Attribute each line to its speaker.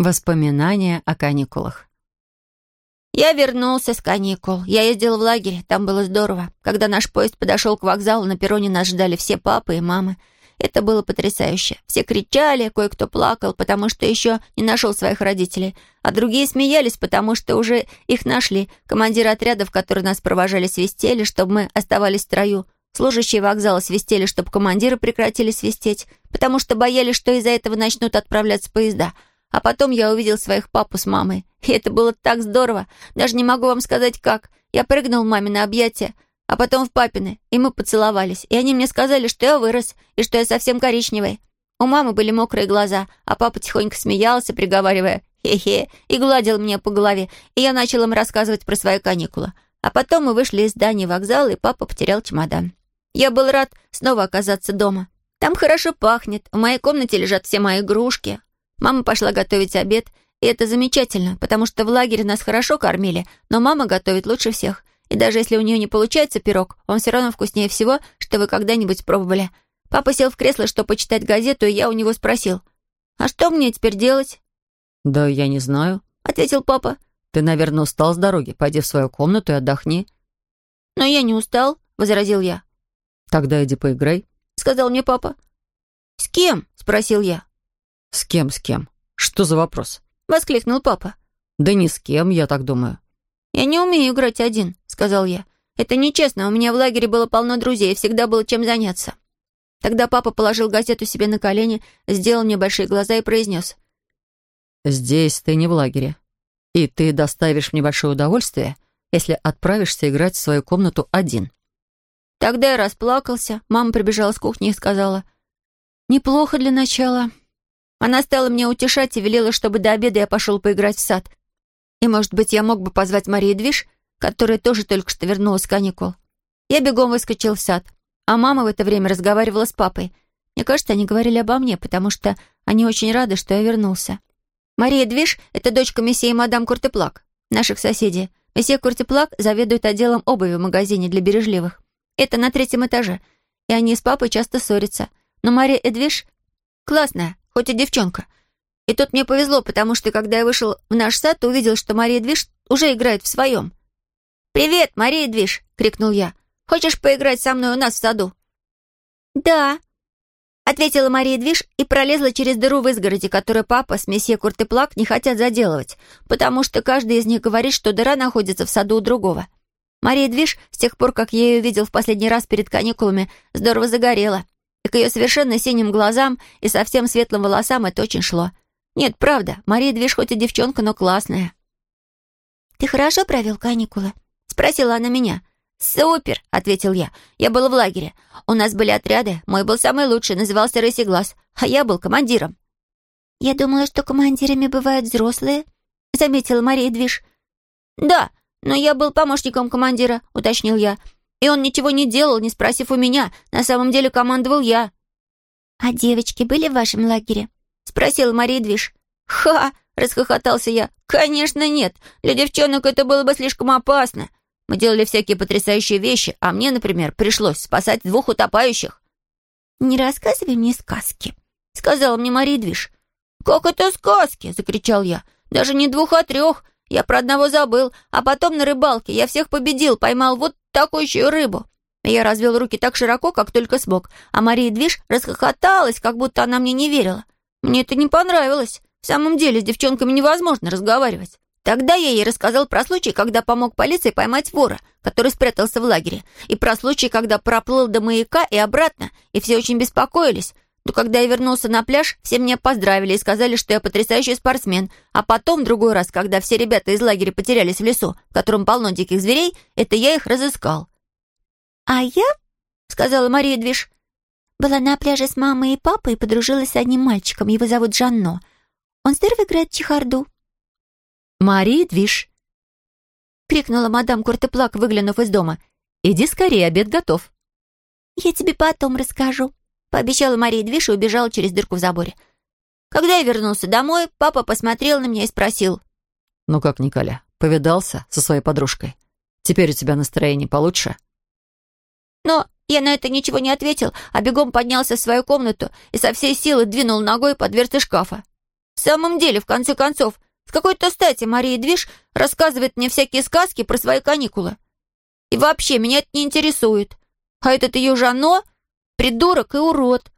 Speaker 1: Воспоминания о каникулах.
Speaker 2: Я вернулся с каникул. Я ездил в лагерь, там было здорово. Когда наш поезд подошел к вокзалу, на перроне нас ждали все папы и мамы. Это было потрясающе. Все кричали, кое-кто плакал, потому что еще не нашел своих родителей. А другие смеялись, потому что уже их нашли. Командиры отрядов, которые нас провожали, свистели, чтобы мы оставались в строю. Служащие вокзала свистели, чтобы командиры прекратили свистеть, потому что боялись, что из-за этого начнут отправляться поезда — а потом я увидел своих папу с мамой. И это было так здорово. Даже не могу вам сказать, как. Я прыгнул маме на объятия, а потом в папины, и мы поцеловались. И они мне сказали, что я вырос, и что я совсем коричневый. У мамы были мокрые глаза, а папа тихонько смеялся, приговаривая «хе-хе», и гладил меня по голове, и я начал им рассказывать про свои каникулы. А потом мы вышли из здания вокзала, и папа потерял чемодан. Я был рад снова оказаться дома. Там хорошо пахнет, в моей комнате лежат все мои игрушки, Мама пошла готовить обед, и это замечательно, потому что в лагере нас хорошо кормили, но мама готовит лучше всех. И даже если у нее не получается пирог, он все равно вкуснее всего, что вы когда-нибудь пробовали. Папа сел в кресло, чтобы почитать газету, и я у него спросил, «А что мне теперь делать?»
Speaker 1: «Да я не знаю», —
Speaker 2: ответил папа.
Speaker 1: «Ты, наверное, устал с дороги. Пойди в свою комнату и отдохни».
Speaker 2: «Но я не устал», — возразил я.
Speaker 1: «Тогда иди поиграй», —
Speaker 2: сказал мне папа. «С кем?» — спросил я.
Speaker 1: «С кем, с кем? Что за вопрос?»
Speaker 2: — воскликнул папа.
Speaker 1: «Да ни с кем, я так думаю».
Speaker 2: «Я не умею играть один», — сказал я. «Это нечестно, у меня в лагере было полно друзей, всегда было чем заняться». Тогда папа положил газету себе на колени, сделал мне большие глаза и произнес.
Speaker 1: «Здесь ты не в лагере. И ты доставишь мне большое удовольствие, если отправишься играть в свою комнату один».
Speaker 2: Тогда я расплакался. Мама прибежала с кухни и сказала, «Неплохо для начала. Она стала меня утешать и велела, чтобы до обеда я пошел поиграть в сад. И, может быть, я мог бы позвать Марию Движ, которая тоже только что вернулась с каникул. Я бегом выскочил в сад, а мама в это время разговаривала с папой. Мне кажется, они говорили обо мне, потому что они очень рады, что я вернулся. Мария Движ — это дочка месье и мадам Куртеплак, наших соседей. Месье Куртеплак заведует отделом обуви в магазине для бережливых. Это на третьем этаже, и они с папой часто ссорятся. Но Мария Эдвиш классная, хоть и девчонка. И тут мне повезло, потому что, когда я вышел в наш сад, увидел, что Мария Движ уже играет в своем. «Привет, Мария Движ!» — крикнул я. «Хочешь поиграть со мной у нас в саду?» «Да», — ответила Мария Движ и пролезла через дыру в изгороди, которую папа с месье Куртеплак не хотят заделывать, потому что каждый из них говорит, что дыра находится в саду у другого. Мария Движ, с тех пор, как я ее видел в последний раз перед каникулами, здорово загорела — и к ее совершенно синим глазам и совсем светлым волосам это очень шло. Нет, правда, Мария Движ хоть и девчонка, но классная. «Ты хорошо провел каникулы?» — спросила она меня. «Супер!» — ответил я. «Я был в лагере. У нас были отряды. Мой был самый лучший, назывался «Рыси глаз», а я был командиром». «Я думала, что командирами бывают взрослые», — заметила Мария Движ. «Да, но я был помощником командира», — уточнил я. И он ничего не делал, не спросив у меня. На самом деле командовал я». «А девочки были в вашем лагере?» — спросила Мария Движ. «Ха!» — расхохотался я. «Конечно нет. Для девчонок это было бы слишком опасно. Мы делали всякие потрясающие вещи, а мне, например, пришлось спасать двух утопающих». «Не рассказывай мне сказки», — сказала мне Мария Движ. «Как это сказки?» — закричал я. «Даже не двух, а трех. Я про одного забыл. А потом на рыбалке я всех победил, поймал вот такую еще рыбу. Я развел руки так широко, как только смог, а Мария Движ расхохоталась, как будто она мне не верила. Мне это не понравилось. В самом деле с девчонками невозможно разговаривать. Тогда я ей рассказал про случай, когда помог полиции поймать вора, который спрятался в лагере, и про случай, когда проплыл до маяка и обратно, и все очень беспокоились, то когда я вернулся на пляж, все меня поздравили и сказали, что я потрясающий спортсмен. А потом, другой раз, когда все ребята из лагеря потерялись в лесу, в котором полно диких зверей, это я их разыскал. «А я?» — сказала Мария Движ. «Была на пляже с мамой и папой и подружилась с одним мальчиком. Его зовут Жанно. Он здорово играет в чехарду».
Speaker 1: «Мария Движ!»
Speaker 2: — крикнула мадам Куртеплак, выглянув из дома. «Иди скорее, обед готов».
Speaker 3: «Я тебе потом расскажу», Пообещала Мария Двиш и убежала через дырку в заборе. Когда я вернулся домой, папа посмотрел на меня и спросил.
Speaker 1: «Ну как, Николя, повидался со своей подружкой? Теперь у тебя настроение получше?»
Speaker 2: Но я на это ничего не ответил, а бегом поднялся в свою комнату и со всей силы двинул ногой по дверце шкафа. В самом деле, в конце концов, с какой-то стати Мария Движ рассказывает мне всякие сказки про свои каникулы. И вообще, меня это не интересует. А этот ее Жано — придурок и урод.